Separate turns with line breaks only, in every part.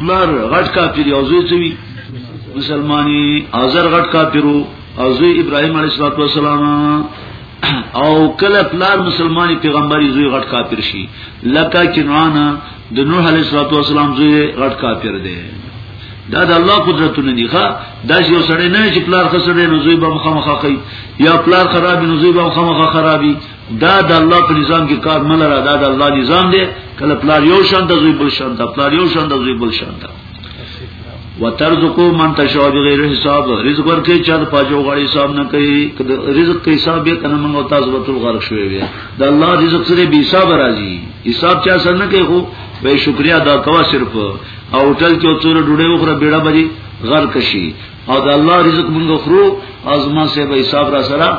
پلار غټ کافر او زوی چوي مسلماني ازر غټ کافرو او زوی ابراهيم عليه السلام او کله پلار مسلماني پیغمبري زوی غټ کافر شي لکه کنعان د نوح عليه السلام زوی غټ کافر دی دا د الله قدرتونه دي ښا دا یو سړی نه چې پلار خسرې نو زوی به مخامخ کوي یا پلار خراب نو زوی به مخامخ خرابي دا د الله په نظام کې کار نه لره دا د الله نظام دی کله پلار یو شان د زوی بل شان د پلار یو شان د زوی بل شان ده وترزقو من تشاء بغیر حساب رزق ورکې چا د پاجو غړي حساب نه کوي کله رزق کې حساب به کنه موږ تاسو وتل غرق شوی وي د الله رزق سره به حساب راځي حساب چا سره نه کوي خو به شکریا ادا کوا صرف او ټل کې څور ډوډۍ وخره بیړه بری غرق شي او د الله رزق موږ خرو ازما سه به حساب را سره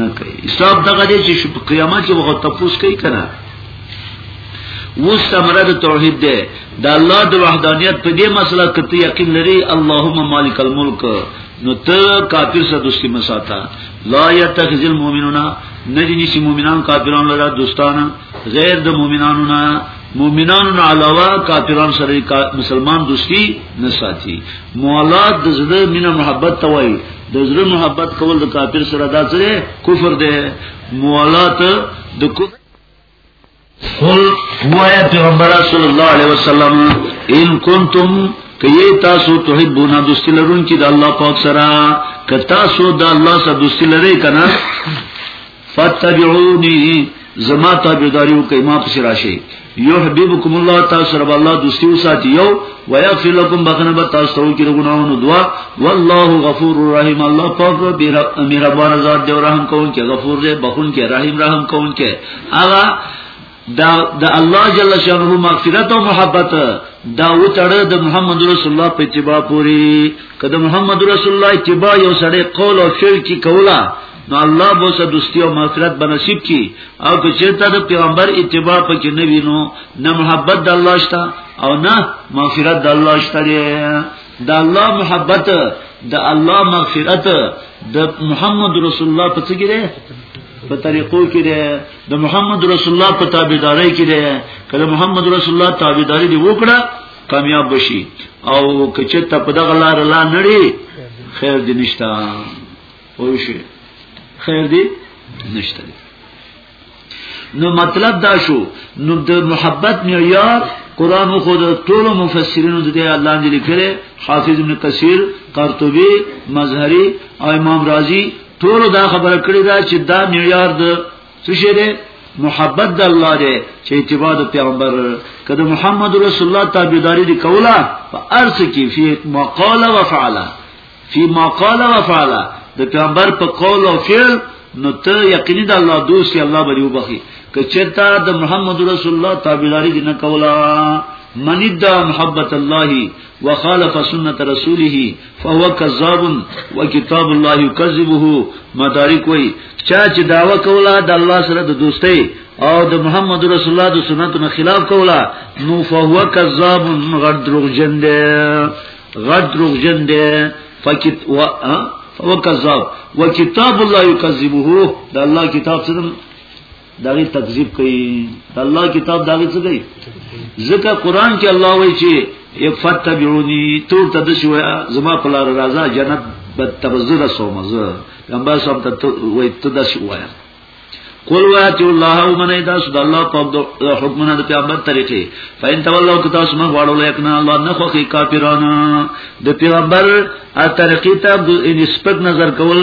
نه کوي حساب دغه دی چې په قیامت کې وخت تفوس کوي کنه وس ثمره د توحید ده د الله د وحدانیت په دې مسله کې ته یقین لري اللهم مالک الملک نو ته کافر سره دوستی مساته لا یتخذ المؤمنون نجنی سی مؤمنان کافران لرا دوستان غیر د مؤمنانو نه مؤمنانو نه علاوه کافران سره مسلمان دوستی نه ساتي موالات د زړه مینه محبت توای د زړه محبت کول د کافر سره دا څه کفر دی موالات د کفر قل وای پیغمبر صلی الله علیه وسلم ان کنتم کئی تاسو تحبونا دوستی لرون کی دا اللہ پاک سرا که تاسو دا اللہ سا دوستی لره کنا فتبعونی زما تابعداریو کوي ما پس راشي یحببکم الله تاسو رب الله دوستي وساتي یو ويغفر لكم بخنه به تاسو ته کې ګناونه دعا والله غفور رحیم الله پاک رب مهربان ذات دی رحم کوونکی غفور دی بخون کې رحیم رحم کوونکی هغه دا د الله جل شانه مغفرت او محبت دا وتړه د محمد رسول الله په اتباع پوری کله محمد رسول الله اتباع یو سړی قول او فعل کی کولا نو الله بو سه دوستی او مغفرت بنصیب کی او که چیرته د پیغمبر اتباع پکې نه وینو نه محبت د الله شته او نه مغفرت د الله شته د الله محبت د الله مغفرت د محمد رسول الله په څیر په طریقو کې د محمد رسول الله په تابعداري کې ده کله محمد رسول الله تابعداري دی وکړه کامیاب بشي او کچه ته په دغه لار لا نړي خیر دې نشتا او شي خیر دې نشتا نو مطلب دا شو نو د محبت معیار قران خو د ټول مفسرینو د دې الله دې لیکره حافظ ابن کثیر قرطبی مظهری او امام رازی ټول دا خبره کړی دا چې دا معیار د څه شی دی محبت د الله دی چې اتباع د پیغمبر کده محمد رسول الله تابعداري دی کوله په ارث کې فی مقاله و فعلا فی مقاله و فعلا د پیغمبر په قول او فعل نو ته یقیني د الله دوست الله بری وبخي کچتا د محمد رسول الله تابعداري دینه کولا من د محبت الله وخالف سنت رسوله فهو كذاب وكتاب الله يكذبه مدارک وای چا چې داوا کوله د الله سره د دوستۍ او د محمد رسول الله د سنتو نه خلاف کوله نو فهو كذاب غړ دروغجن دی غړ دروغجن دی فکت و فهو كذاب وكتاب الله يكذبه د الله کتاب سره داغي تکذیب کوي د الله کتاب داغي څه کوي ځکه قران کې الله وایي چې یفتبعونی تور ته د شو زما په لار راځه جنت به تبذر سومزه پیغمبر صاحب ته وایي ته د شو وایي قول واتي الله ومن ادا سود الله په حکمونه د پیغمبر طریقې فین تولوا کتا سم غواړو لیکنا الله نه خو کی کافرانو د پیغمبر ا طریقې ته د انسپک نظر کول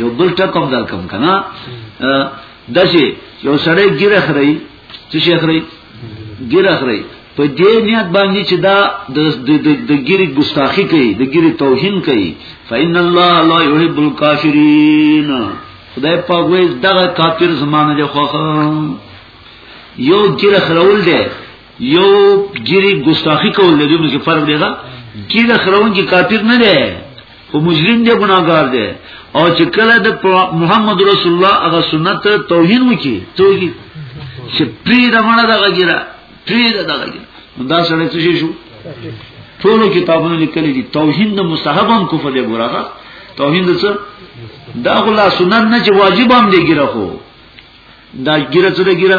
یو بل ټکم در کم کنه دشي یو سړی ګیره خړی چې شي خړی ګیره خړی په دې نیت باندې چې دا د ګیری ګستاخی کوي د ګیری توهین کوي فإن الله لا يحب الكافرين خدای په وې دغه کافر زمانه له خوخه یو ګیره خړول دی یو ګری ګستاخی کول د دې کې فرق دی دا چې د خرون کې کافر نه دی خو مجرم دی ګناګار دی او چې کله د محمد رسول الله هغه سنت توهین وکي توګي چې پری د مړه دغه ګره پری د دغه ګره دا سره څه شي شو ټول کتابونه لیکل دي توهین د مستحب هم کفر دی ګره توهین د څه دا غلا سنت نه چې واجب هم دی ګره خو دا ګیره څه ده ګیره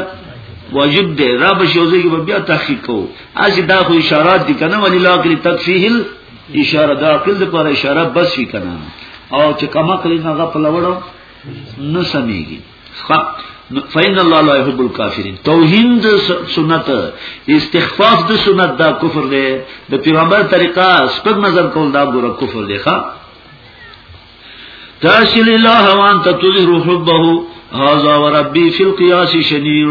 واجب دی را به شوزه کې بیا تحقیق کو اسی دا خو اشارات دي کنه ولی لا کلی تکفیهل اشاره دا عقل د پر اشاره بس وی کنه او چې کما کلی نه غپ لوړو نه سميږي فین الله لا يحب الكافرین توهین د سنت استخفاف د سنت دا کفر دی د پیغمبر طریقه سپک نظر کول دا ګوره کفر دی ښا تاسل الله وان تطلر حبه هذا وربي في القياس شنير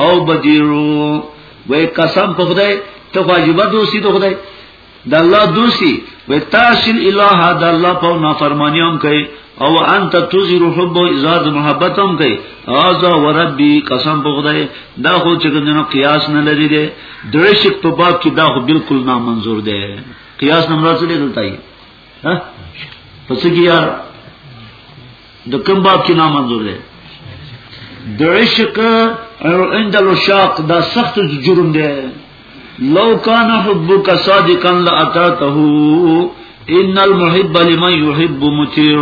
او بدير وې قسم په خدای ته واجبہ دوسی ته خدای د الله دوسی و تاسل الہ د الله په نافرمانی هم کوي او انت تزر حب او ازاد محبت هم کوي ازا وربي قسم په خدای دا خو چې ګنه قیاس نه لري دي درشک په باب کې دا خو بالکل نامنظور دی قیاس نه مراد څه دی دلته ها پس کې یار د کوم باب کې نام منظور دی د عشق عند الشاق دا سخت جرم دی لو کان حبک صادقا لاتاته ان المحب لمن يحب مطيع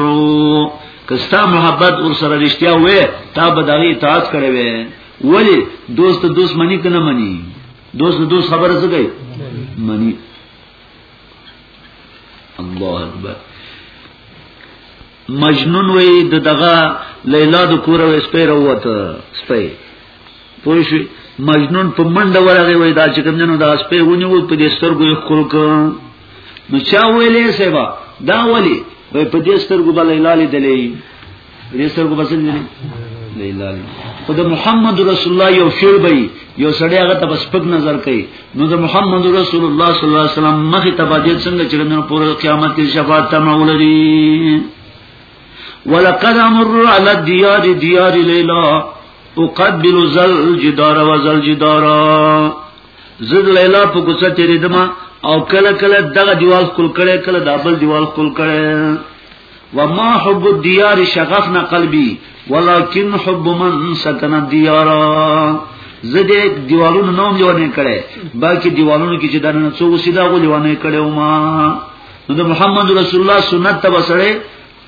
کستا محبت ور سره رښتیا وې تا به دغه اطاعت کړې وې ولی دوست دوست منی کنه منی دوست دوست خبره څه کوي منی الله اکبر مجنون وی د دغه لیلا د کور وې سپیر وته سپی پوه شو مجنون په منډه ورغی وای دا چې کوم جنو دا سپی ونیو په دې سترګو یې خپل ک نو چا ویلې سبا دا ولی وای په دې سترګو بل لیلا لیدلې دې سترګو بس نه لري لیلال خو د محمد رسول الله یو شعر به یو سړی هغه ته بس پک نظر کوي نو د محمد رسول الله صلی الله علیه وسلم مخې ته باندې څنګه چې نن پوره قیامت کې شفاعت تمه ولري ولقد امر على الديار ديار ليلا اقبل زل جدار وزل جدار زد لیلا په کوڅه تیرې دما او کله کله دغه دیوال خپل کړي کله دابل دیوال خپل کړي وما حب الديار شغفنا قلبي ولكن حب من سكن الديار زده دیوالونو نوم لیوانه کړي باقي دیوالونو کې چې دنه څو وسیدا غو لیوانه کړي او ما نو د محمد رسول الله سنت ته وسړي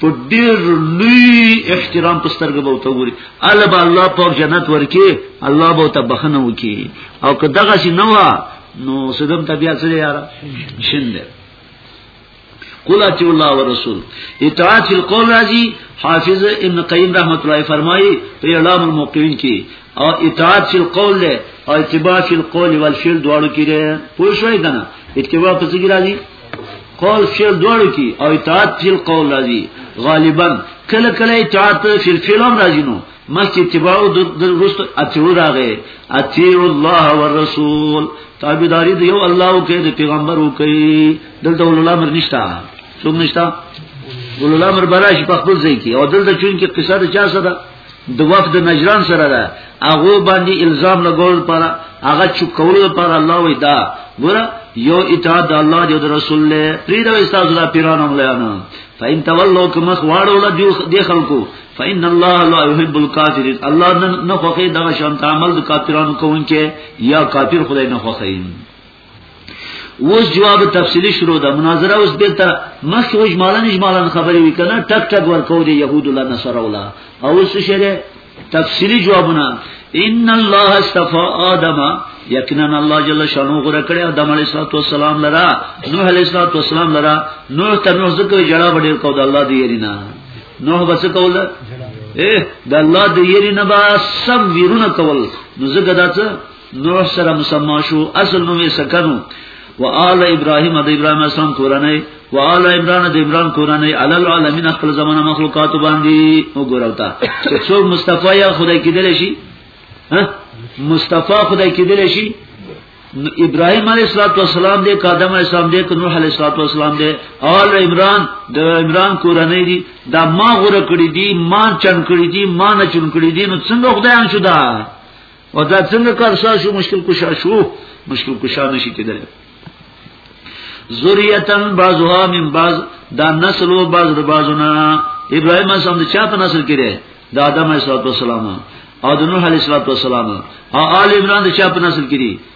په ډیر لوی احترام په سترګه به وته ګوري الله به الله په جنت ورکي الله به ته بخنه وکي او که دغه شي نه نو صدم طبيعت سره یاره شنده قل اتی الله ورسول اطاعت فی القول راضی حافظ ابن قیم رحمت الله فرمایي په اعلام الموقعین کې او اطاعت فی القول له او اتباع فی القول والفعل دواړو کې ده پوه شوي کنه اتباع په څه کې راځي قول فعل دواړو کې او اطاعت فی القول راځي غالبا کله کله اطاعت فی الفعل هم راځي نو مخکې اتباع د رست اتیو راغې اتیو الله والرسول تابعداري د یو الله او کې د پیغمبر او کې دلته ولول امر نشته څوک نشته ولول امر براش په خپل ځای کې او دلته چون کې قصه د چا سره د وفد نجران سره ده هغه باندې الزام لګول پر هغه چوک کول پر الله وی دا ګور یو اطاعت الله دی او رسول له پریدا استاد الله پیرانو مليانو فإن تولوا كما خواړو له دې خلکو فإن الله لا يحب الكافرين الله نه خوخي دغه شان تعامل د کافرانو کوونکې یا کافر خدای نه خوخي اوس جواب تفصیلی شروع ده مناظره اوس به تر مخکې وج مالن اجمالا خبرې وکنه ټک ټک ورکو دی يهود الله نصر الله او اوس شری تفصیلی جوابونه ان الله استفا ادم یقینا الله جل شانو غره کړی آدم علیه السلام لرا نوح علیه السلام لرا نوح ته نوح ذکر جړه وړي کو د الله دی یرینا نوح بس کول اے د الله دی یرینا با سم ویرونه کول نو زګدا څه نور سره مسما شو اصل نو یې سکنو وآل ابراهیم د ابراهیم اسلام کورنۍ وآل عمران د عمران کورنۍ علی العالمین خپل زمانه مخلوقات باندې وګورو تا چې څو مصطفی یا خدای کېدل شي ها مصطفی خدای کېدل شي ابراهيم عليه السلام دې قادم عليه السلام دې نوح عليه السلام دې آل عمران د عمران کورنۍ دي دا ما غره کړی دي ما چن کړی دي ما نه چن کړی دي نو څنګه خدای ان شو دا او دا څنګه کار شو مشکل کشا شو مشکل کشا نشي کېدل ذریتن بعضها من بعض دا نسل او بعض د بعضنا ابراهيم اسلام د چا په نسل کې دی د آدم عليه السلام او د نوح عليه السلام او آل عمران د چا په نسل کې دی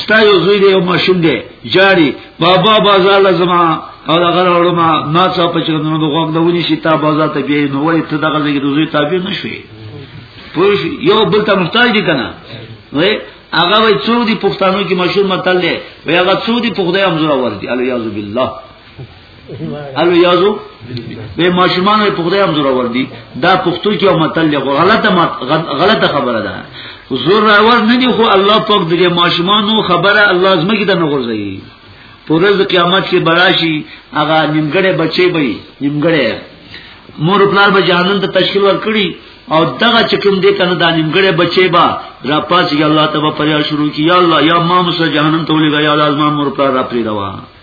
ستا یو زوی دی یو ماشوم دی جاری بابا بازار لزما او هغه ورما ما څه په چر نو غوږ د ونی شي تا بازار ته بیا نو وای ته دغه زګی د زوی تابع نشوي پوه یو بل ته محتاج دي کنه وای هغه وای څو دي پښتنو کې مشهور متل دی وای هغه څو دي پخدای امزور ور دي الیاذ بالله الو یازو به ماشومان په خدای هم زور ور دي دا پښتو کې او متل غلطه غلطه خبره ده زور ور نه دی خو الله پاک دې ماشومانو خبره الله زمګي ته نه غورځي پرز قیامت کې براشي هغه نیمګړې بچي به نیمګړې مور پلار به جهنم ته تشکیل ورکړي او دغه چکم دې کنه د نیمګړې بچي با را پاس یا الله تبارک و تعالی شروع کی یا الله یا ما مسجهنم ته ولې یا الله ما مور پلار را پری دا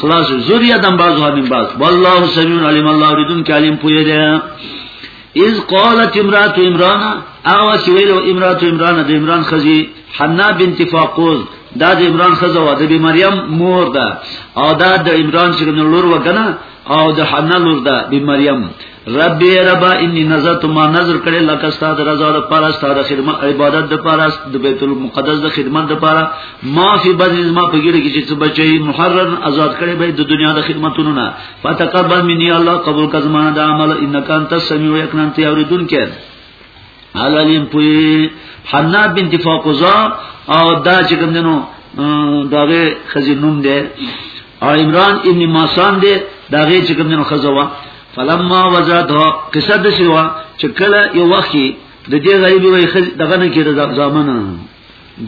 خلاص ذریه دم بعض ها من بعض والله سميع عليم الله ردون کې علیم پوی دی اذ قالت امراه عمران اغه چې ویلو امراه عمران د عمران خزي حنا بنت فاقوز دا د عمران خزه و د مریم مور ده او دا د عمران چې نور وګنه او د حنا لور ده د مریم رب ای رب انی نظرت ما نظر کړي لکه ستاسو رضا د پاره ستاسو خدمت عبادت د پاره د بیت المقدس د خدمت د پاره ما فی بدن ما په ګیره کې چې بچي محرر آزاد کړي به د دنیا د خدمتونو نه فتقبل منی الله قبول کزما د عمل انک انت السمیع یقینا ته اوریدون کې علالیم پوی حنا بنت فاقوزا او دا چې کوم دنو داغه خزی نوم دی او عمران ابن ماسان دی داغه چې کوم دنو خزوا فلما وزادها قصه د شوا چې کله یو وخت د دې غریبي وای خز دغه نه کېده ځامن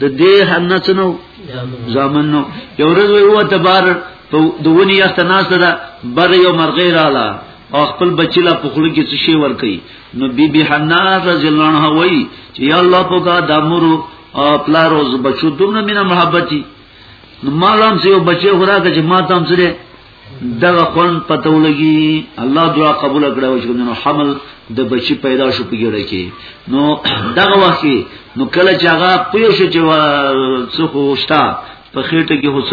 د دې هنه څنو ځامن نو یو ورځ وو ته بار په دونی یخت ناس ده بر یو مرغی رااله او خپل بچی لا په خلو کې څه شی ور کوي نو بی بی حنا رضی الله عنها وای چې یا الله په کا دامرو پلارو بچو دومره مینه محبتي نو مالام سیو بچی خورا که چې ما تام سره دغه قرآن پته ولګي الله دعا قبول کړه او چې نو حمل د بچی پیدا شو پیګړه کې نو دغه وخت نو کله چې هغه پوه شو چې څه خوشتا په خېټه کې هوڅ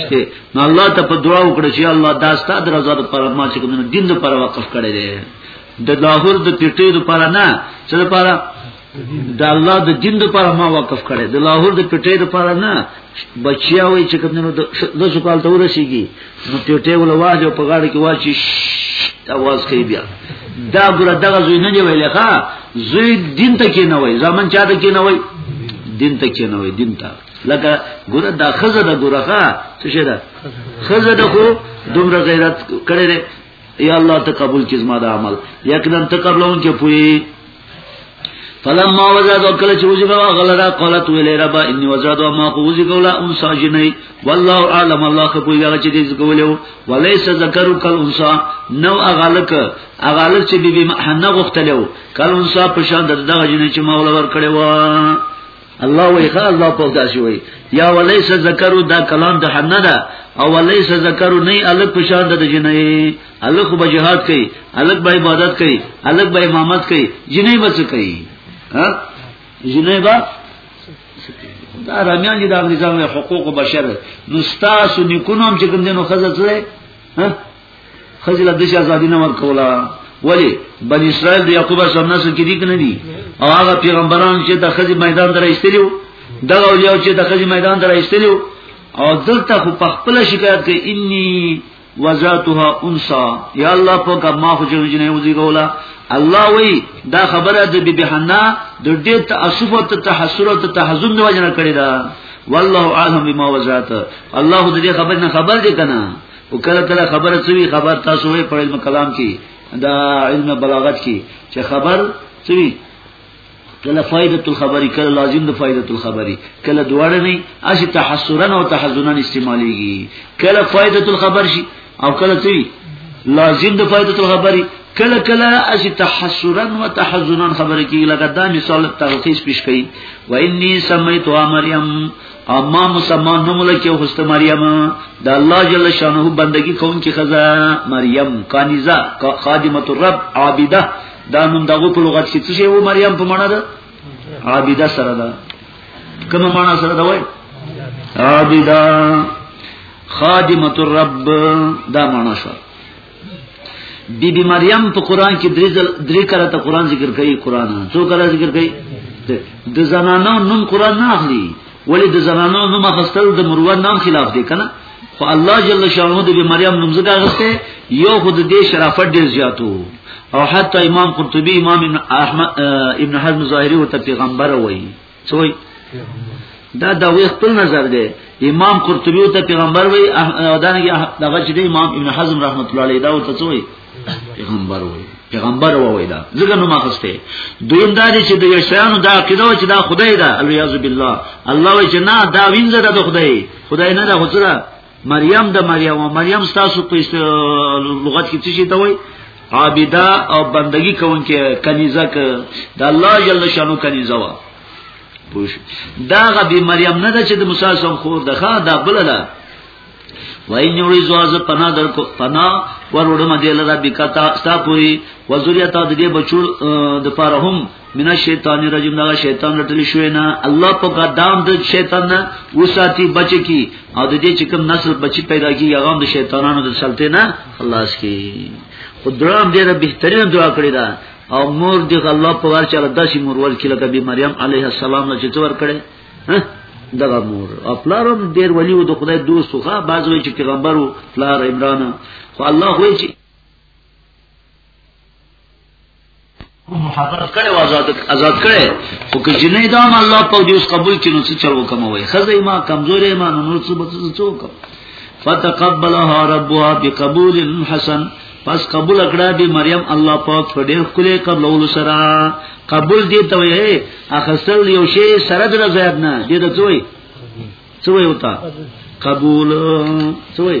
شته نو الله ته په دعا وکړه چې الله دا ستاسو رضا د پر ما چې کوم دین د پر وقف کړی دی د لاهور د پیټې د پر نه چې د پر د الله د دین لپاره ما وقف کړي د لاهور د پټې لپاره نه بچیا وای چې کوم نو د سوال ته ورسیږي نو پټې ول واځو په غاړه کې واچي اواز کوي بیا دا ګره دغه زوی نه دی ویل ښا زوی دین ته کې نه وای ځمن چا ته کې نه وای دین ته کې نه وای دین ته لکه ګره دا خزه د ګره ښا څه شه ده خزه د خو دومره غیرت کړي یا الله ته قبول کړي زما د عمل یقینا ته قبلون کې پوي فلما وجد کل چې وځي بابا غلرا قالت ویل رب اني وجد ما قوزي کولا ان ساجني والله اعلم الله خو یې هغه چې دې کولیو وليس ذکر کل انسا نو اغلک اغلک چې بيبي محنه غختلو کل انسا په شان دغه جن چې مولا ور کړو الله وی خا الله په داسې وی یا ولیس ذکرو دا کلام د حنا ده او ولیس ذکرو نه الک په شان د جنې الک به جهاد کوي الک به عبادت کوي الک به امامت کوي جنې بس کوي ها جنې با دا رامیان دي د انګریزانو حقوق بشر نو تاسو نکونم چې کوم دینو خزه څه ها خزل د شي ازادي نه ورکولا ولی بن اسرائیل د یعقوب سره نسل کې دي کنه دي او هغه پیغمبران چې د خزي میدان ته راځتلیو دغه اولیاء چې د خزي میدان ته راځتلیو او دلته خو په خپل شکایت کې انی وزاتها انسا یا الله په کما خو چې نه وځي کولا الله وی دا خبره د بیبي حنا د دې تاسف او تحسر او تحزن دی وجنه کړی دا والله اعلم بما وزات الله دې خبر نه خبر دې کنه او کله کله خبره سوي خبر تاسو وې په علم کلام کې دا علم بلاغت کې چې خبر سوي کله فائدۃ الخبری کله لازم د فائدۃ الخبری کله دواړه نه اسی تحسرا او تحزنا استعماليږي کله فائدۃ الخبر شي او کله سوي لازم د فائدۃ الخبری کله کله اسی تحسرا و تحزنا خبره کی لکه دا مثال تلخیص پیش کړي و انی سمیت مریم اما مسلمان نو ملکه حضرت مریم د الله جل شانه بندگی کون کی خزا مریم کانیزه خادمه الرب عابده دا نوم دغه په لغت کې څه و مریم په معنا ده عابده سره ده کومه معنا سره ده وای عابده خادمه الرب دا معنا سره بی بی مریم په قران کې درې ځل درې کړه ته قران ذکر کوي قران څو کړه ذکر کوي د زنانو نوم قران نه اخلي ولی د زنانو نوم اخستل د مروه نام خلاف دی کنه خو الله جل شانه د بی مریم نوم زګه غسته یو خود دې شرافت ډیر زیاتو او حتی امام قرطبی امام احمد ابن حزم ظاهری او ته پیغمبر وایي څوی دا دا وی خپل نظر دی امام قرطبی او ته پیغمبر وی او دا نه دغه چې امام ابن حزم رحمت الله علیه دا او ته څوی پیغمبر وی پیغمبر وی دا ځکه نو ماخسته دویم دا چې د یشانو دا عقیده چې دا خدای دا الیاذ بالله الله وی چې نه دا وینځه د خدای خدای نه دا خدای مریم د مریم او مریم تاسو په لغت کې څه شي ته وای عابده او بندگی کوونکې کنیزه ک د الله جل شانو کنیزه وا پوش دا غبي مریم نه ده چې د موسی سم خور ده ښا دا بل ده وای نیوړي زواز پنا در کو پنا ورډم دی لرا بکتا ستا پوری وزوریتا د دې بچو د پاره هم من الشیطان الرجیم دا شیطان رټل شوی نه الله په قدام د شیطان نه وساتی بچ کی او د دې چې کوم نسل بچی پیدا کی هغه د شیطانانو د سلطه نه خلاص کی خدرام دې رب بهترین دعا کړی دا او مور دې الله په ور چاله داسې مور ول کله کبي مریم علیه السلام نه چې تور کړي دغه مور او پلارم ډیر ولی و د خدای دوست خو بعض وی چې پیغمبر و پلار عمران خو الله وی چې محبت کړي او آزاد آزاد کړي خو که جنې دا ما الله په دې اوس قبول کینو څه چلو کوم وای خزه ما کمزورې ما نور څه بچو څه وکم فتقبلها ربها بقبول حسن پس قبول کړه دی مریم الله پاک په ډېر خله قبل اول سره قبول دی ته وې اخستل یو شی سره در زیات نه دې ته څوې څوې وتا قبول څوې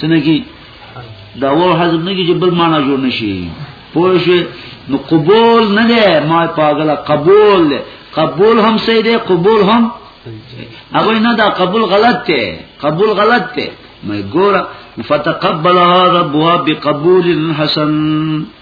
څنګه کی دا و حذف نه کیږي بل معنا جوړ نشي پوه شئ نو قبول نه ده ما پاګل قبول ده قبول هم صحیح ده قبول هم هغه نه دا قبول غلط ده قبول غلط ده مې ګوره فتقبلها ربها بقبول حسن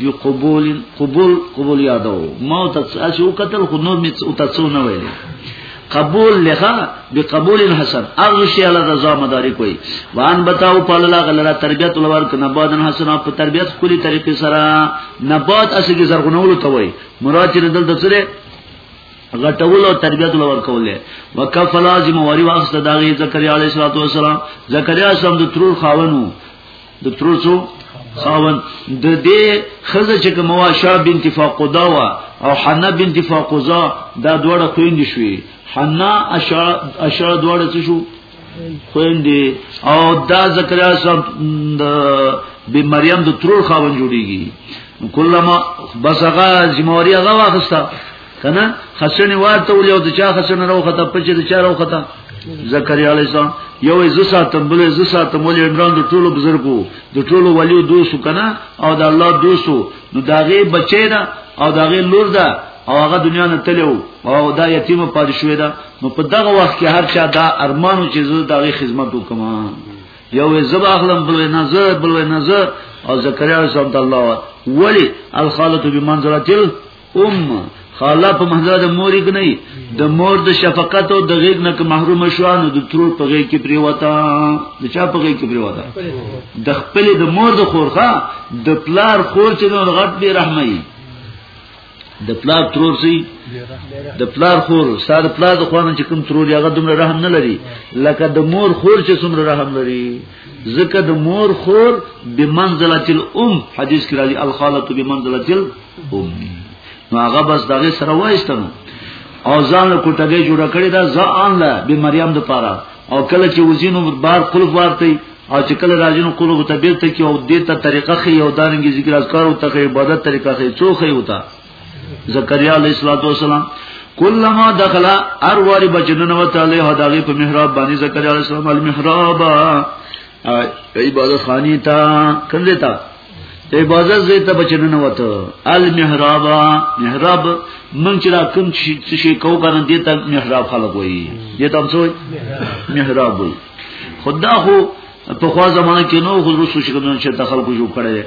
دی قبول قبول قبول یادو ما ته اسی او قتل خو نور می او تاسو نه ویل قبول لغا بقبول حسن اغه شی الله رضا مداري کوي وان بتاو په الله غلره تربيت ولور ک نبات حسن په تربيت کلی طریقې سره نبات اسی کی زرغونولو ته وای مراد چې دلته سره غټول او تربیت لور کوله وکف لازم وری واخص داغه زکریا علیه السلام زکریا سم د ترور خاونو د تروسو خاون د دې خزه چې کومه شاه بنت فاقودا وا او حنا بنت فاقوزا دا دوړه خويند شوې حنا اشا اشا دوړه څه شو خويند او دا زکریا صاحب د به مریم د ترور خاون جوړیږي کله ما بس هغه زموري هغه واخسته کنه خسنه واته ولې او د چا خسنه راوخته پچې د چا راوخته زکریا علیه السلام یو عزت ساتم بل عزت ساتم ولې عمران د ټولو بزرګو د ټولو ولیو دوستو کنه او د الله دوستو نو داغه بچی دا او داغه لور دا او هغه دنیا نه تلو او دا یتیم پاتې شوې دا نو په دغه وخت کې هر چا دا ارمانو چې زه داغه خدمت وکم یو زب اخلم بل نه زه بل نه زه او زکریا علیه السلام د الله ولی الخالت بمنزله ام خاله په محضر د مور کې نه د مور د شفقت او د غیګ نه محروم شو نو د ترور په غیګ کې پریوتا د چا په غیګ کې پریوتا د خپل د مور د خورخه د پلار خور چې نو غټ به رحمي د پلار ترور سي د پلار خور سار پلار د خوانه چې کوم ترور یغه دومره رحم نه لري لکه د مور خور چې څومره رحم لري ځکه د مور خور بمنزله الام حدیث کې راځي الخاله بمنزله امي نو هغه بس دغه سره وایستنو او ځان له کوټګې جوړ کړی دا ځان له به مریم د پاره او کله چې وزینو بار قلف ورته او چې کله راځي نو قلف ته بیرته کې او دې ته طریقه خي او دانګي ذکر اذکار او ته عبادت طریقه خي څوخه وتا زکریا علیہ الصلوۃ والسلام کلمہ دخل ار واری بچنن و تعالی هداغه په محراب باندې زکریا علیہ السلام المحراب عبادت خانی تا کړه تا ته عبادت زې ته بچنه نه وته المحراب محراب من چې را کوم چې شي کو کنه دې ته محراب خلق وایي دې ته څه محراب وایي خدا خو په خوا زمانه کې نو خو رسو شي کنه چې دخل کو جوړ کړي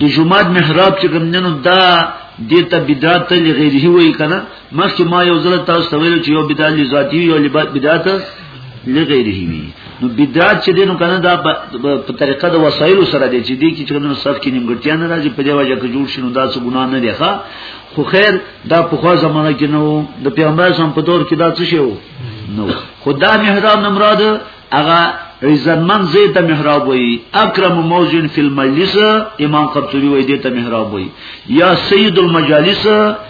د جمعات محراب چې کوم نن دا دې ته بدعت لغیره وایي کنه مخکې ما یو ځل تاسو ته ویل چې یو بدعت لذاتی یو بدعت لغیره وی نو بدعت چې دینو کنه دا په طریقه د وسایل سره دی چې دی کې چې نو صف کې نیمګړتیا نه راځي په دی وجه کې جوړ شنو دا څه ګناه نه دی ښا خو خیر دا په خو زمانہ کې نو د پیغمبر سم په دور کې دا څه شو نو خدا محراب نه مراد هغه عزتمن زید ته محراب وای اکرم موزن فی المجلس امام قرطبی وای دې ته محراب وای یا سید المجالس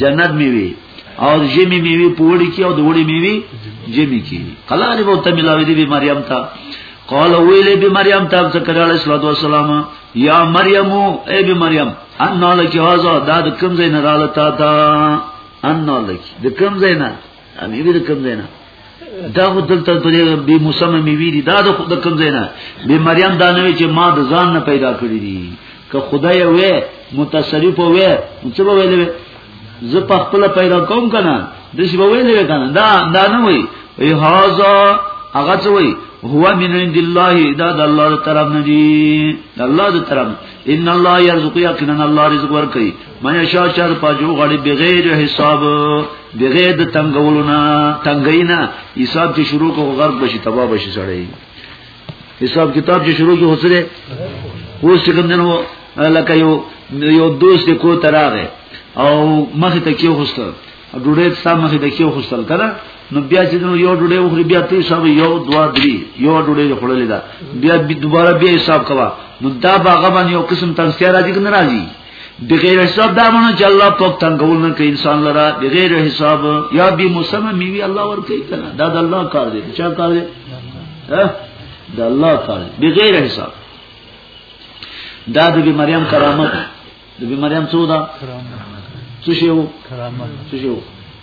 جنت میوي او جمی میوي پوړی کې او د وړي میوي جمی کې قلال به ته ملاوي دی مریم ته قال ویلې به مریم ته ذکر علی صلوات و سلام یا مریم ای به مریم ان لک هاذا دا د کوم ځای نه رااله تا تا ان لک د کوم ځای نه امي ویل کوم ځای نه دا خو دلته د بي مسمه مي ویری دا د خود کوم ځای نه به مریم دا نه چې ما د ځان نه پیدا کړی دي که خدای وې متصرف وې څه به ویلې زه په خپل پیدا کوم کنه د څه به ویلې کنه دا دا نه وي ای هاذا هغه څه وي هو من عند الله دا د الله طرف نه دي الله د طرف ان الله يرزق يقينا الله رزق ورکړي من شا چر پاجو غړي بغیر حساب بغیر د تنگولو نه تنگی نه حساب چې شروع کو غرب بشي تبا بشي سړی حساب کتاب چې شروع کی هوسره اوس چې کوم دنو لکه یو یو دوست کو تراغه او مخ ته کیو هوسته ډوډۍ سم مخ ته کیو هوستل کړه نو بیا چې نو یو ډوډۍ وخوري بیا ته حساب یو دوا درې یو ډوډۍ خورلې ده بیا دوباره بیا حساب کوا نو دا باغ باندې یو قسم تنسیه راځي کنه راځي بغیر حساب دا معنی چې الله پاک تنګول نه کوي انسان لره بغیر حساب یا به موسم میوي الله ور کوي کنه دا د الله کار دی چا کار دی ها د الله کار دی بغیر حساب دا د بی مریم کرامت د بی مریم څو دا کرامت څه شی وو کرامت څه شی وو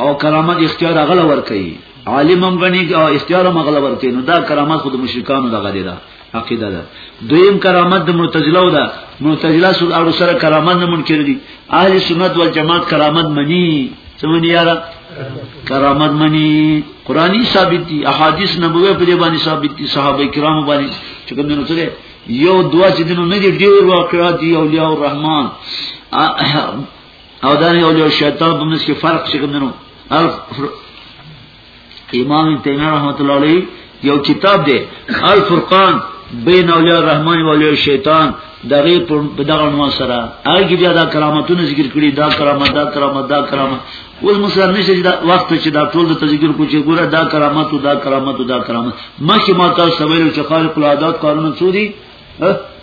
او کرامت اختیار غل ور کوي عالم هم غني او اختیار هم غل ور کوي نو دا کرامت خود مشرکانو د غدي ده عقیده ده دویم کرامت د معتزله ده معتزله سول او سره کرامت نه منکر دي اهل سنت والجماعت کرامت مني سمونی یارا کرامت منی قرآنی ثابت دی احادیث نبوی پر باندې ثابت دی صحابه کرام باندې چې کوم نو سره یو دوا چې دنو نه دی ډیر واقعات دی اولیاء الرحمن او دا یو جو شیطان په منځ کې فرق شي کومنو امام تیمیه رحمت الله علیه یو کتاب دی الفرقان بین اولیاء الرحمن و اولیاء الشیطان دغه په دغه عنوان سره هغه کې بیا دا کرامتونه ذکر کړي دا کرامت دا کرامت دا کرامت اوس مسلمان نشي دا وخت چې دا ټول د تذکر کو چې ګوره دا کرامت دا کرامت دا کرامت مخکې ما تاسو ویل چې خالق العادات قانون څو دي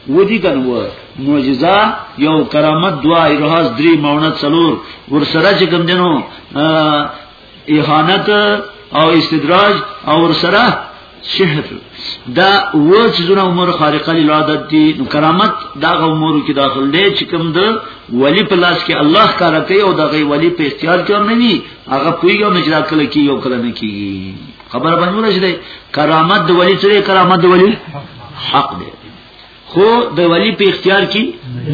ودی کنه و معجزه یو کرامت دوا الهاز دری مونت سلور ور سره چې کوم دینو اهانت او استدراج او ور سره شهر دا و چې زونه امور خارقه للعادت دي نو کرامت دا امور کې داخل دی چې کوم د ولی په لاس کې الله کار کوي او دغه ولی په اختیار کې نه وي هغه پیږي او نجات کله کیږي او کله نه کیږي خبر باندې ورسېده کرامت د ولی سره کرامت د ولی حق دی خو د ولی په اختیار کې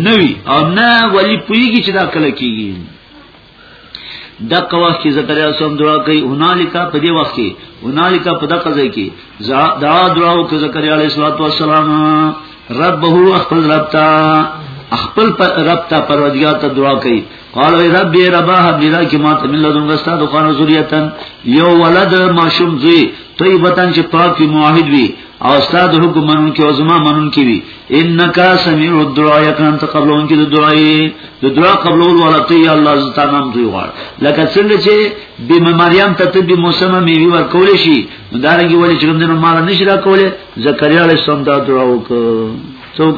نه وي او نه ولی پویږي چې دا کله کیږي د قواس کې زتر اسوم دعا کوي هنالیکا په دې وخت کې هنالیکا په دغه ځای کې دعا دعا او زکریا علیه السلام ربه خپل رب ته خپل رب ته پروردګار ته دعا کوي قال وی رب ربا حب لله کی ما تمن لدن غستا دو خان ذریتن یو ولد ماشوم زی طیبتن چې پاک وی موحد وی او استاد حکم منون کې او زما منون کې وی انک سمیع الدعاء یکان ته قبلون کې د دعای د دعا قبلول ولته یا الله ز تنام دی غواړ لکه څنګه چې بیم مریم ته ته بیم موسمه میوي ور کول شي دارنګي ولې چې کوم دنه مال نشي را کوله زکریا علیه السلام دا دعا وکړه څوک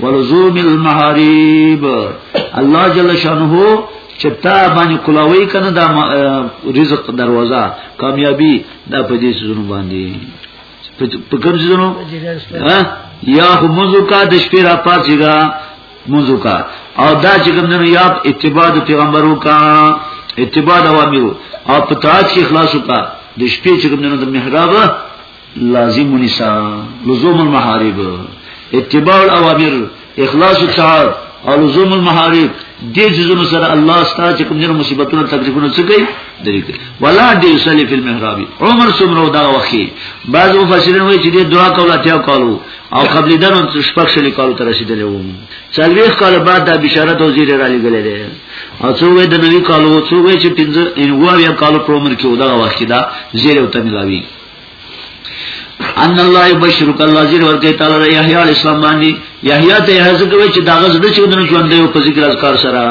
ولزوم المحاريب الله جل شانه چې تا باندې کلاوي کنه دا رزق دروازه کامیابی دا په دې سيزونو باندې په کوم سيزونو یا همزو کا د شپې را پاتې دا منزو کا او دا چې کوم نه یاد اتباع د پیغمبرو کا اتباع د اوامرو او په تاج کې اخلاص وکا د شپې چې کوم نه د محراب لازم نساء لزوم المحارب اتباع الاوامر اخلاص التعار او لزوم المحارب دې جزونو سره الله ستاسو چې کوم جن مصیبتونو تکلیفونو څه کوي درې کوي ولا دې صلی فی المحراب عمر سمرو دا وخی بعض مفسرین وایي چې دې دعا کوله ته کولو او قبل دنو شپږ شلې کولو تر رسیدلې وو څلوېخ کال بعد دا بشارت او زیره را لګلې ده او څو وې د نوی کالو څو وې چې پنځه ان وو یا کالو پر عمر کې ودا وخت دا زیره او تملاوی ان الله یبشرک الله زیر ورکه تعالی یحیی علی السلام باندې یحیی ته هڅه کوي چې داغه زړه چې دنه ژوند دی په ذکر اذکار سره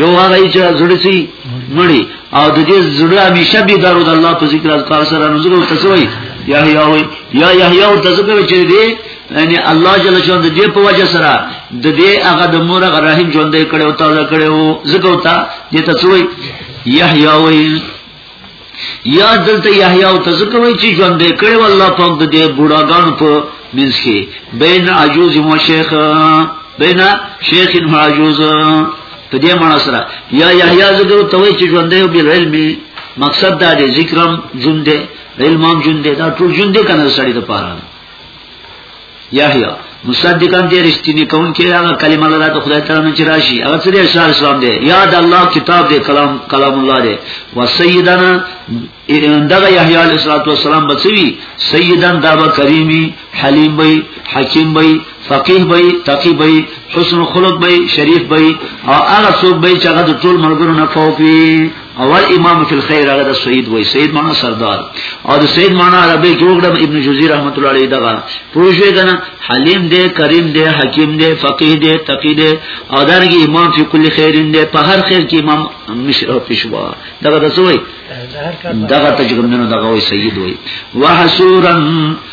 یو هغه چې زړه سي مړی او د دې زړه همیشه به درو د الله په ذکر اذکار سره نو زړه تسوي یحیی وي یا یحیی او تاسو کوي چې دې یعنی الله جل شان د دې په وجه سره د دې هغه د مور هغه رحم ژوند کړي او تازه کړي او زګوتا دې تسوي یحیی وي یا دلته یحیی او تذکروي چې ژوند دې کړو الله پاک دې بوډاګان په منځ کې بین عجوز و شیخ بین شیخ و عجوز په دې معنی سره یا یحیی زګرو ته وایي چې ژوند دې بل علم مقصد دا دی ذکرم ژوند دې علمام ژوند دې دا ټول ژوند دې کنه سړی ته پاره یحیی مصدقان دې رښتینی کون کې هغه کلمه لرا ته خدای تعالی نه چرشي هغه سره اشار اسلام دې یاد الله کتاب دې کلام کلام الله دې و سیدنا دغه یحیی علیه السلام بچوي سیدن دا به کریمی حلیم وي حکیم وي فقیه وي تقی وي حسن خلق وي شریف وي او هغه څوک وي چې هغه د ټول مرګونو نه فوق وي اول امام فی الخير هغه د سید وای سید معنا سردار او د سید معنا عربی کې وګړم ابن جوزی رحمت الله علیه دغه پوښی کنه حلیم دی کریم دی حکیم دی فقیه دی تقی دی او درګه امام فی کل خیرین دی په هر خیر کې امام مشر او پیشوا دغه د سوی دغه تجربه نه دغه وای سید وای وحسورن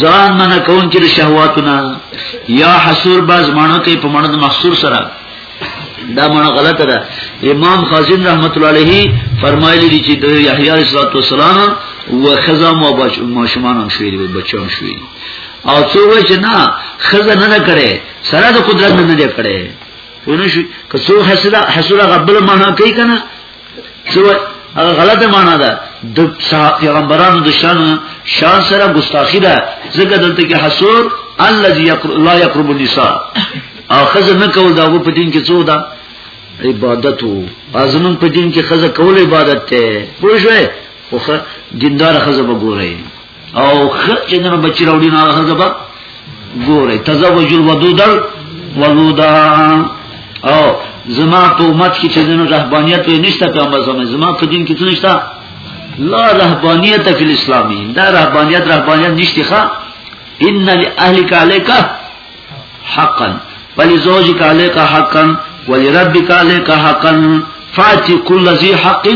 ځان منه کون کې شهواتونه یا حصور باز مانو کې په مانو د محصور سره دا مانو غلطه ده امام خازن رحمت الله علیه فرمایلی دی چې د یحیی علیه السلام و خزم او ماشومان هم شوی دی بچو هم شوی او څو وای چې نه خزه نه کړي سره د قدرت نه نه کړي ونه شي که څو حسره حسره غبل مانو کوي کنه څه هغه غلطه معنا ده د پیغمبرانو د شان شان سره ګستاخی ده ځکه دلته کې حصور الذي لا يقرب النساء او خزه نه کول دا په دین کې څو ده عبادت وو ازمن په دین کې خزه کول عبادت ته پوه شئ خو دیندار خزه وګورئ او خه چې نو بچی راوړي نه هغه زبا ګوره تزوج الودودل ولودا او زما په امت کې چې نو رهبانيت وي نشته په امر زما زما په دین کې څه نشته لا رهبانيت فی الاسلام دا رهبانيت رهبانيت نشته ښا ان لاهلک علیکا حقا ولزوجك عليك حقا ولربك عليك حقا فاتي كل ذي حق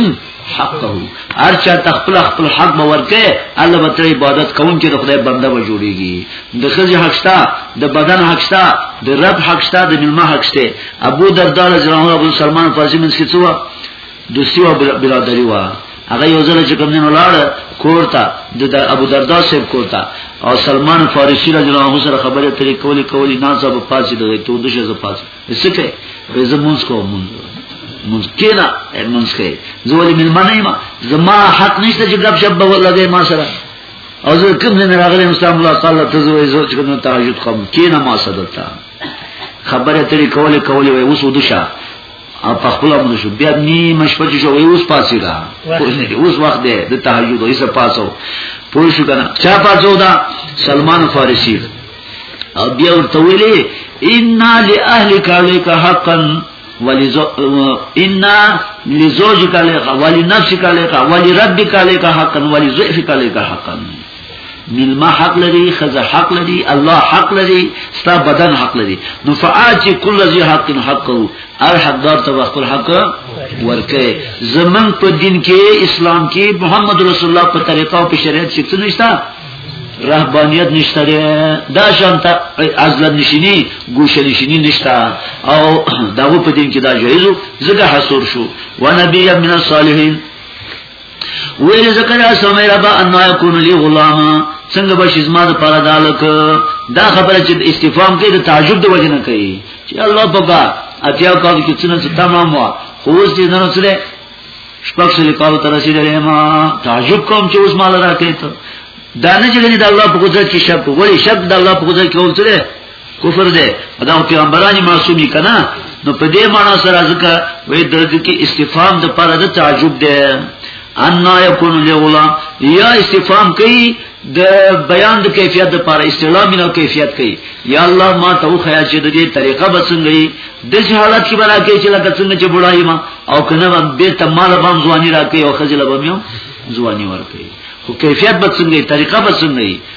حقه هر چا تخپل خپل حق باور کې الله به تر عبادت کوم چې د خدای بنده به جوړيږي د خزي حق شته د بدن حق شته د رب حق شته د ملما حق شته ابو دردا رضی الله عنه ابو سلمان فاضل من سیتوا دوسی او برادری وا هغه یو ځل چې کوم نه لاړ کورتا د ابو دردا صاحب کورتا او سلمان فارسی رضی الله عنه سره خبره ترې کولی کولی نه صاحب پاسې دوی ته د شزه پاسې وسکه زه مونږ کوم مونږ کینا مونږ کې زولې ملمنه ما زما حق نشته چې غب شپ ولګې ما سره او زه کوم نه راغلی مستعمل الله تعالی ته زوې زو چې کوم تهجد کوم کینا ما صدتا خبره ترې کولی کولی وای اوس ودشه او په خپل عمل شو بیا نیمه شپه چې شو اوس پاسې دا اوس نه اوس وخت دی د تهجد یې څه پاسو پوه شو کنه چا پاسو دا سلمان فارسی او بیا ورته ویلې ان لاهلک علیک حقا ولزو ان لزوجک علیک ولنفسک علیک ولربک علیک حقا ولزوجک علیک حقا ملما حق لري خزه حق لري الله حق لري ستا بدن حق لري نو فاجي كل ذي حق حقه هر حقدار ته خپل حق ورکه زمن په دین کې اسلام کې محمد رسول الله په طریقه او په شریعت کې څه نشته رهبانیت نشته دا شانته ازل نشینی گوشه نشینی نشته او داو په دین کې دا جایزو زګه حصور شو و نبی من الصالحین ویل زکریا سمای رب ان یکون لی غلام څنګه به شزما د پاره دالک دا خبره چې استفهام کوي د تعجب د وجه نه کوي چې الله بابا اتیا کال کې څنګه چې تمام وا خو اوس دې نه سره شپږ سلي کال تر رسیدلې ما تعجب کوم چې اوس مال راکې ته دا نه چې د الله په قدرت کې شک وړي شک د الله په قدرت کې ولته کفر دی دا پیغمبراني معصومي کنا نو په دې معنی سره ځکه وې درته کې استفهام د پاره د تعجب دی ان یکون لغلا یا استفهام کوي د بیان د کیفیت لپاره استعلا من او کیفیت کوي یا الله ما ته خو خیا چې د دې طریقه بسنګي د حالت کې برا کې چې لکه څنګه چې بډای ما او کنه به ته مال بام ځواني راکې او خزل بام ځواني ورکې خو کیفیت بسنګي طریقه بسنګي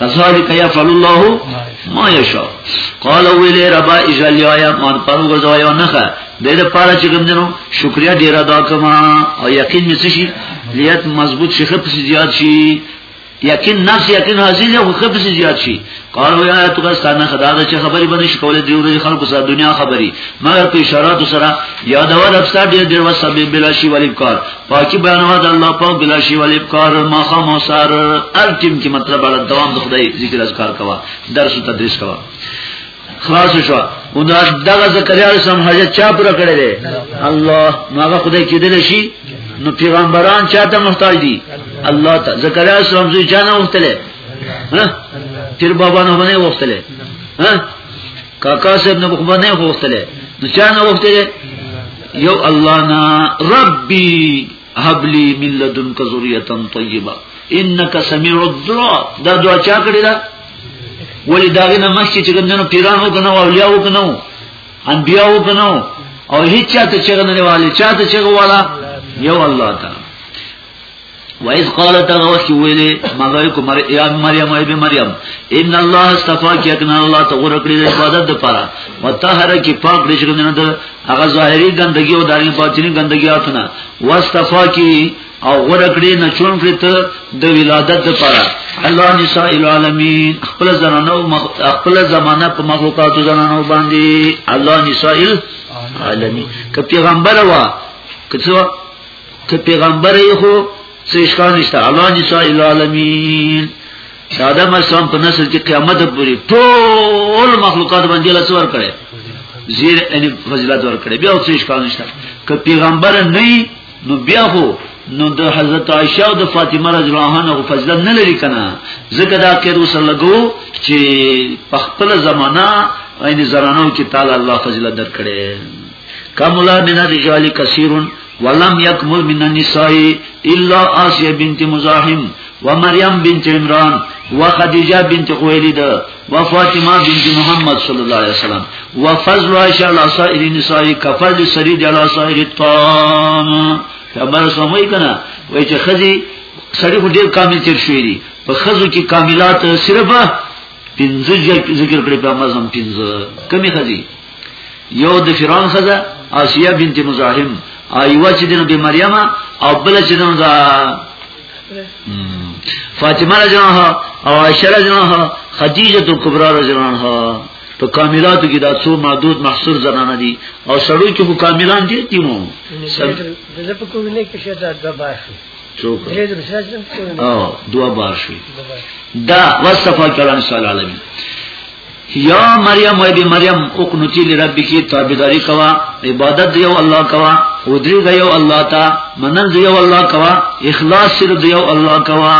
کذالک یفعل الله ما یشاء قال ویل ربا اجل یا ما پر وګرځو یا نه د دې لپاره چې کوم دنو شکریا ډیر ادا کما او یقین مې څه شي لیت مضبوط شي خپ زیات شي یقین نفس یقین حاصل یو خپ زیات شي قالو یا تو کستانه خدا د چې خبرې باندې شکول دی ورې خلکو سره دنیا خبرې مګر په اشارات سره یادول افسر ډیر ډیر وسبب بلا شی ولی کار پاکی بیانوا د الله پاک بلا شی ول ابکار ماخام او سار ال ټیم کی مطلب ول دوام د خدای ذکر اذکار کوا درس او تدریس کوا خلاص شو او دا دغه زکریا سم حاجت چا پر کړی دی الله ماغه خدای کېدل شي نو پیغمبران چا ته محتاج دي الله ته زکریا سم زوی چا نه وختله ها تیر بابا نه باندې وختله ها کاکا صاحب نه خو نه غوښتله نو چا نه غوښتله یو الله نا ربي هب لي من لدنك ذريه طيبه انك سميع الدعاء دا دعا چا کړی دا ولی داغه نه مخکې چې ګندنو پیرانو کنه او اولیاءو کنه انبیاءو کنه او هیڅ چاته چې غنره والي چاته چې غواړه یو الله تعالی وَإِذْ قَالَتْ غَوَسِ وَيْلِ مَغَيْكُ مَرْيَمَ مَرْيَمَ ابْنَ مَرْيَمَ إِنَّ اللَّهَ اسْتَفَاكِ أَكْنَ اللَّهَ تَغُرَّ کړی د عبادت لپاره متطهره کی پاک لږ نه ده هغه ظاهری ګندګي او دغه باطنی ګندګي اتنه واستفاکی او غره کړی نه چون کړی ته د ولادت لپاره الله نساء العالمین خپل زنانو خپل زمانہ په مخلوقات زنانو باندې الله نساء العالمین که پیغمبر وا که څو ته پیغمبر یې خو څه اشکال نشته الله دې سره العالمین د آدم اسلام په نسل کې قیامت پورې ټول مخلوقات باندې له څور کړي زیر ان فضیلت ور کړي بیا څه اشکال نشته ک پیغمبر نه نو بیا هو نو د حضرت عائشه او د فاطمه رضی الله عنها غو فضیلت نه لري کنه ځکه دا کې رسول لګو چې په خپل زمانہ ان زرانو کې تعالی الله فضیلت درکړي کملا من الرجال کثیر ولم یکمل من النساء الا آسیه بنت مزاحم ومریم بنت عمران وخدیجه بنت خویلد وفاطمه بنت محمد صلی الله علیه وسلم وفضل عائشه علی سائر النساء کفضل سرید علی سائر الطعام خبر سموي کنه وای چې خزي سړی خو ډیر کامل تیر شوی دی په خزو کې کاملات صرف پنځه ذکر کړی په مزم پنځه کمی خزي یو د فرعون خزه آسیه بنت مزاحم ایوا چې د نبی مریم او بل چې د فاطمه رضی الله او عائشه رضی الله خدیجه کبرا رضی الله په کاملاتو کې دا څو محدود محصور زنانه دي او سړی کې خو کاملان دي تیمو سب
د په کومه نه کې شته د باشي
څوک او دوا بار شوی دا وصفه کلام صلی الله علیه یا مریم وای بی مریم اقنتی لربکی تابیداری کوا عبادت دیو الله کوا ودری دیو الله تا منن دیو الله کوا اخلاص سر دیو الله کوا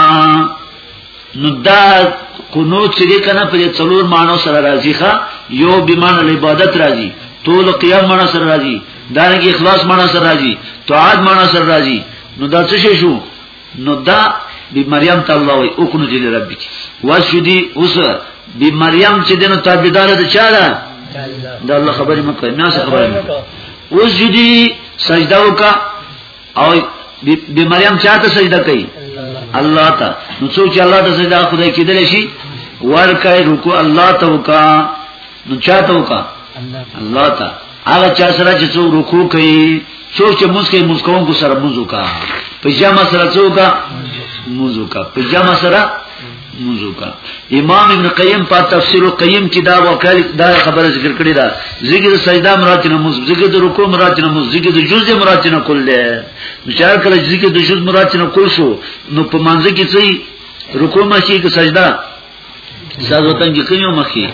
نو دا قنوت چې کنه په څلور مانو سره راځي ښا یو بیمان عبادت راځي طول قیام مانو سره راځي دانګي اخلاص مانو سره راځي طاعت مانو سره راځي نو دا څه شو نو دا بی مریم ته الله وی اوخنو جل ربک واسجدی اوس بی مریم چې دنو تابعدار د چا ده دا الله خبرې مکه نه څه خبرې واسجدی سجده وکا او بی مریم چاته سجده کوي الله ته نو څوک چې الله ته سجده خدای کېدل شي ورکه رکو الله ته وکا نو چاته وکا الله ته هغه چا سره چې څو رکوع کوي څو چې مسکه مسکون کو سره موزو کا په جامه سره څو کا موزو کا په جامه سره موزو کا امام ابن قیم په تفسیر قیم کې دا وکړ دا خبره ذکر کړی دا ذکر سجده مراد نه موز ذکر د رکوع مراد نه موز ذکر د جزء مراد نه کول دی مشار کړه ذکر د جزء مراد نه کول شو نو په منځ کې څه رکوع ماشي کې سجده استاد وطن کې کینو مخی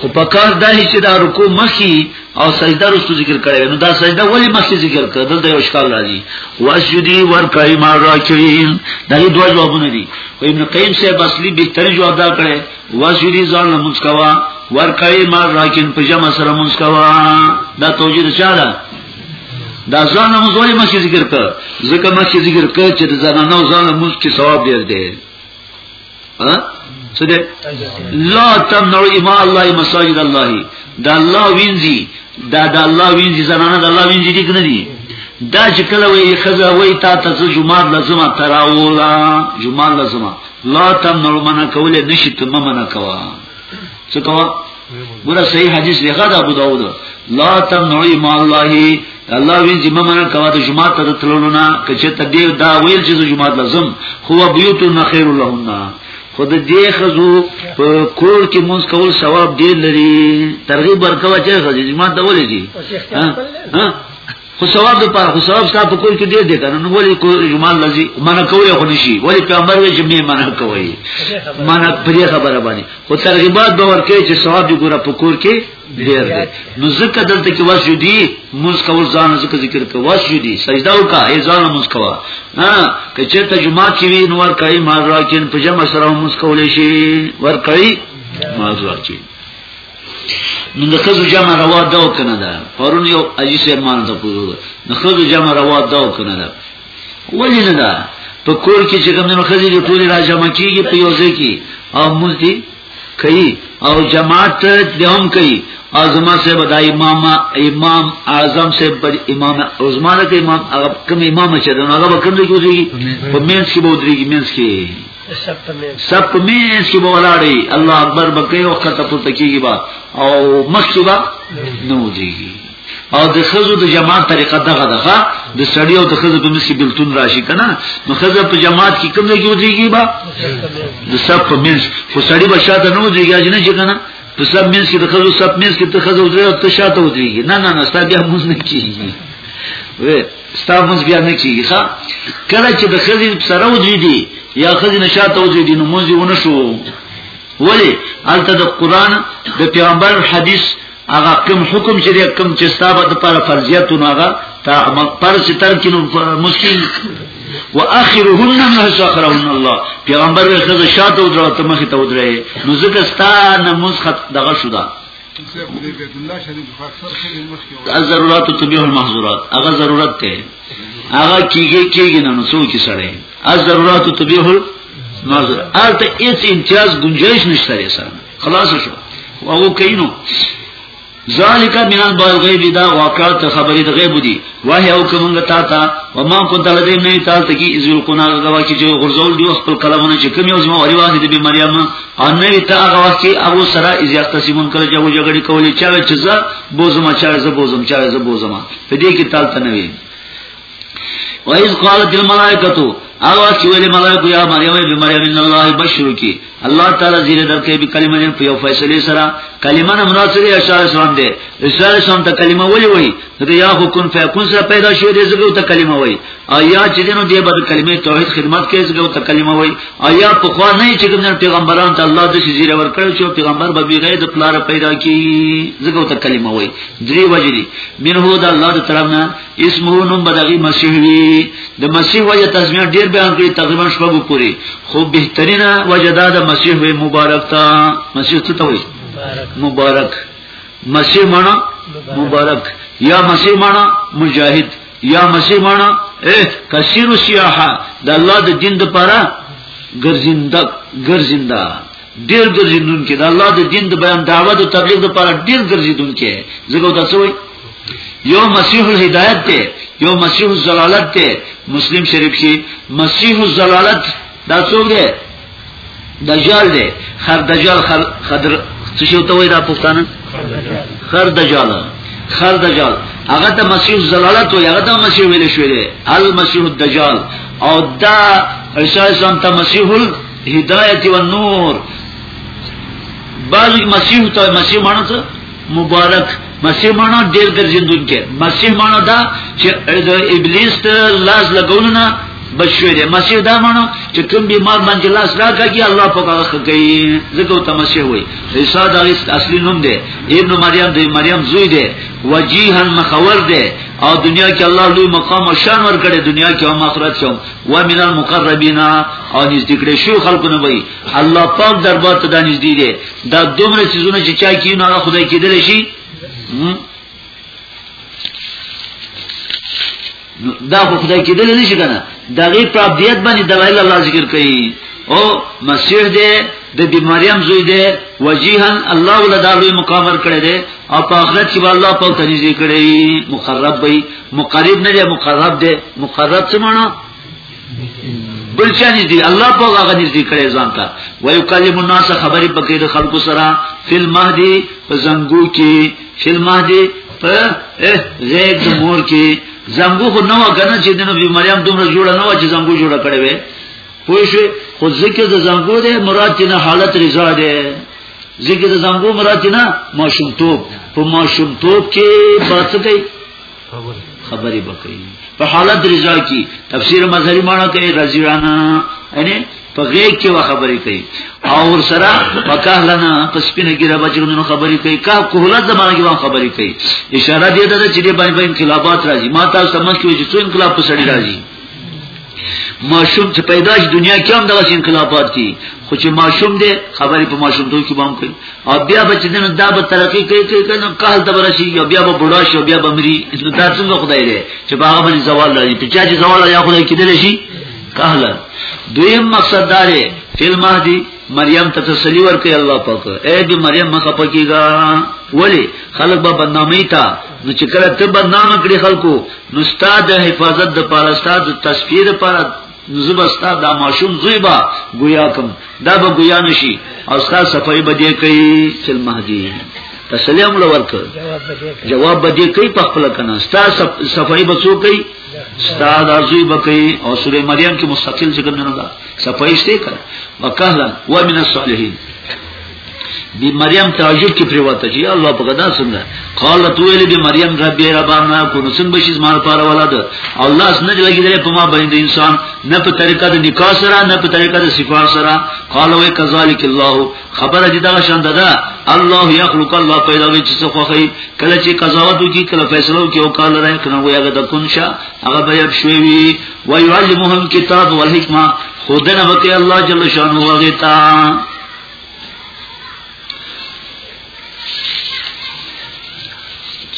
خو په کار دا چې دا رکوع مخی او سجده رسو ذکر کړي نو دا سجده ولی مخی ذکر کړه دلته یو اشکال راځي واسجدي ورکای ما راکین دا یو دوه جوابونه دي خو ابن قیم صاحب اصلي به تر جواب دا کړي واسجدي ځان لمس کوا ورکای ما راکین په جمع سره مونږ کوا دا توجیه چا ده دا ځان لمس ولی مخی ذکر کړه ځکه مخی ذکر کړه چې ځان نه ځان لمس کې ثواب ډیر دی ها څه ده لا تمنعوا اماء الله مساجد الله دا الله وینځي دا دا الله وینځي زنانه دا الله وینځي دي کنه دي دا چې کله وي خزه وي تا ته جمعه لازمه تراولا جمعه لازمه لا تمنعوا منع کوله نشي ته منع کوا څه کوه ګوره صحیح حدیث دی غدا ابو داوود لا تمنعی ما الله الله وی چې ممنه کوا د جمعه ته تللو نه کچه ته دی دا ویل چې جمعه لازم خو بیوت نخیر لهن خو د دې خزو په کور کې مونږ کول ثواب ډیر لري ترغیب ورکوا چې خزې جمعه ته ولې دي ها خو ثواب د پاره خو ثواب ستا په کور کې ډېر دی کنه نو ولې کو اجمال لذي منع کوي خو نشي ولې پیغمبر وی چې می منع کوي منع پرې خبره باندې خو ترغیبات به ورکه چې ثواب دې ګوره په کور کې ډېر دی نو ځکه دلته کې واسجدي موږ کول ځان ځکه ذکر کوي واسجدي سجده وکا ای ځان موږ کوا ها کچه ته جمعه کې وی نو ور کوي ما راکین په جمع سره موږ کولې شي ور کوي ما راکین نو د خزو جمع روا دا او کنه ده پرون یو اجي سه مان ته پوزو د خزو جمع روا دا او کنه ده ولی نه ده په کور کې چې کوم نو خزي دي ټول را جمع کیږي په یو ځای کې او ملتي کوي او جماعت دې هم کوي اعظم سے بدا امام امام اعظم سے بد امام عثمان ته امام هغه کوم امام چې دا هغه کوم دی کوي په مینس کې بودريږي مینس کې
سب
مینس کی بولاړی الله اکبر بکې او خطه پورته کیږي با او مخکې با نو دیږي او د خزو د جماعت طریقه دغه دغه د سړی او د خزو په مسی بلتون راشي کنه نو خزو په جماعت کې کوم ځای کې ودیږي با د سب په منځ خو سړی به شاته نه ودیږي اجنه چې کنه په سب منځ کې د خزو سب منځ کې ته خزو ودیږي او ته شاته ودیږي نه نه نه ستا بیا موږ نه کیږي ستاسو بیا نه کیږي ښا کله چې د خزي سره ودی دي یا خزي نشاته ودی دي نو مونږ یې ونه شو ولی الته د قران د پیغمبر حدیث هغه کوم حکم چې کوم چې ستابه د پر فرضیت نو هغه تا پر چې تر کې نو مشکل واخرهن ما سخرهن الله پیغمبر خزه شاته ودرته مخ ته ودرې نو ځکه ستا نماز خط دغه شوه ضرورت تبیح المحظورات هغه ضرورت ته هغه کیږي کیږي نه نو څوک سره از ضرورت تبیح المحظور البته هیڅ امتیاز گنجائش نشته یې سره خلاص شو او کینو ذالک من الغیب دا واقعات خبرې د غیب دي وای او کومه تا تا و ما کو دل دې نه تا ته کی ازل کو نه غوا کی جو غرزول دی خپل کلمونه چې کوم یو زما وری واه دې مریم ان نه تا هغه وخت کی ابو سرا از یقتسمون کله جو جګړه کولې چا چې ز بوزما چا ز بوزم چا ز بوزما په دې کې تال تنوي وایز قالت الملائکه او چې ویل ملائکه یا مریم به مریم ان الله بشرو کی الله تعالی زیر درکې به کلمه نه په یو فیصله سره کلمه نه مراد سره اشاره سلام دی اشاره سلام ته کلمه ولي وای ته یا حکم فیکون سره پیدا شوی دی زګو ته کلمه وای ایا چې دینو دی بد کلمه توحید خدمت کې زګو ته کلمه وای ایا په خو نه چې کوم پیغمبران ته الله د زیر ور کړو چې پیغمبر به بغیر د پلار پیدا کی زګو ته کلمه وای درې وجری منه د الله تعالی اسمه نوم بدغی مسیح وی د مسیح وجه تسمیه ډیر بیان کړی تقریبا شپږ پوری خو بهترینه وجه دا د مسیح وی مبارک تا مسیح څه ته وی مبارک مسیح معنا مبارک یا مسیح معنا مجاهد یا مسیح معنا اے کثیر سیاحه د الله د دین د پاره ګرځینده ګرځینده ډیر ګرځیدونکو د الله د دین د بیان دعوت او تبلیغ لپاره ډیر ګرځیدونکو زګو تاسو وایي یو مسیح الهدایت دی یو مسیح الزلالت دی مسلم شریف کې مسیح الزلالت دا څوک دی دجال دی خر دجال خر خدر څه شو ته وای دا پښتانه خر دجال خر دجال هغه ته مسیح الزلالت وای هغه ته مسیح ویل شوی دی المسیح الدجال او دا عیسی اسلام ته مسیح الهدایت و نور بعضی مسیح ته مسیح معنی څه مبارک مسیح معنا ډیر ګرځیندون کې مسیح معنا دا چې د ابلیس ته لاس لګولنه بشوی دی مسیح دا معنا چې کوم بیمار باندې لاس راکاږي الله په هغه خګي زګو ته مسیح وای عیسی دا اصلي نوم دی ابن مریم دی مریم زوی دی وجیها مخور دی او دنیا کې الله لوی مقام او شان ورکړي دنیا کې او آخرت کې او من المقربین او نږدې کړي شو خلکونه وای الله پاک دربار ته دانش دی دی دا دومره سيزونه چې چا کیونه هغه خدای کېدل شي دا خو خدای کېدل نه شي کنه دغه پرابدیت باندې دلایل الله ذکر کوي او مسیح دې د بی مریم زوی دې وجیهن الله ول داوی مقامر کړی دې او په آخرت کې الله په تنزیه کړی مقرب وي مقرب نه دې مقرب دې مقرب څه معنی بل چا نږدې الله په هغه نږدې کړي ځان ته وایو کلم الناس خبرې پکې د خلکو سره فل مهدی په زنګو کې فل مهدی په زید مور کې زنګو خو نو کنه چې د نبی مریم دومره جوړه نه و چې زنګو جوړه کړې وې پوه شو خو ذکر د زنګو ده مراد نه حالت رضا ده ذکر د زنګو مراد نه ماشومتوب په ماشومتوب کې باسکې خبرې بکې په حالت رضا کې تفسیر مظهری معنی کوي رضیانا یعنی په غیږ کې وا خبرې کوي او ور سره پکهلنا په سپینه کې را بچونو خبرې کوي کا کوهلت زمانه کې وا خبرې کوي اشاره دې ده چې دې باندې انقلابات راځي ما تاسو سمجھ کې چې څو انقلاب په سړی راځي ماشوم چې پیدا شي دنیا کې هم دغه انقلابات کی خو چې ماشوم دی خبرې په ماشوم دوی کې بام کوي او بیا به چې دنه دا به ترقی کوي کوي کنه کال ته برشي یا بیا به بډا شي بیا به مري نو دا څنګه خدای دی چې باغ باندې زوال لري ته چې زوال یا خدای کې دی شي کهله دویم مقصد داره فلمه دی مریم ته تسلی ورکړي الله پاک اے دې مریم مخه پکېګا ولی خلک به بدنامي تا نو چې کله ته بدنام کړي خلکو نو ستاد حفاظت د پاره ستاد تصفیر لپاره زبستا دا ماشوم زیبا گویا کم دا به گویا نشي او ستا صفای به دې کوي چل مهدی تسلیم لور کړ جواب به دې کوي په خپل کنه ستا صفای به څوک کوي استاد ازوی بکی او سوره مریم کې مستقل ذکر نه ده صفایشته کړه وکهلا و من الصالحین دی مریم تعجب کې پریواته چې الله په غدا څنګه قال تو ویل دی مریم رب ربانا کو نسن بشیز مار پار ولاد الله سنج لګیدل په ما باندې انسان نه په طریقه د نکاح سره نه په طریقه د صفات سره قال وی کذالک الله خبره دې دا شان ده الله یخلق الله پیدا وی چې څه خوخی کله چې قضاوت وکي کله فیصله وکي او کال راي کنه وي هغه د کنشا هغه به شوي وي و يعلمهم کتاب والحکمه خودنه وکي الله جل شانه هغه تا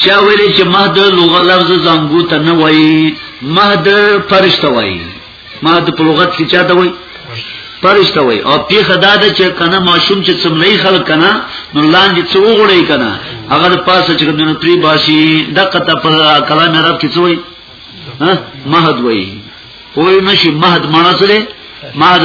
چا ویلې چې مهد لغت لفظ زنګو ته نه وایي مهد فرشته وایي ما د پلوغت کې چاته وای پرشته وای او پیخه دا ده چې کنه ماشوم چې څملې خلک کنه نو لاندې څو غړې کنه هغه پاسه چې کنه تری باشي دغه ته په کلام عرب کې څوې ها مهد وای پوه نشي مهد معنی څه ده مهد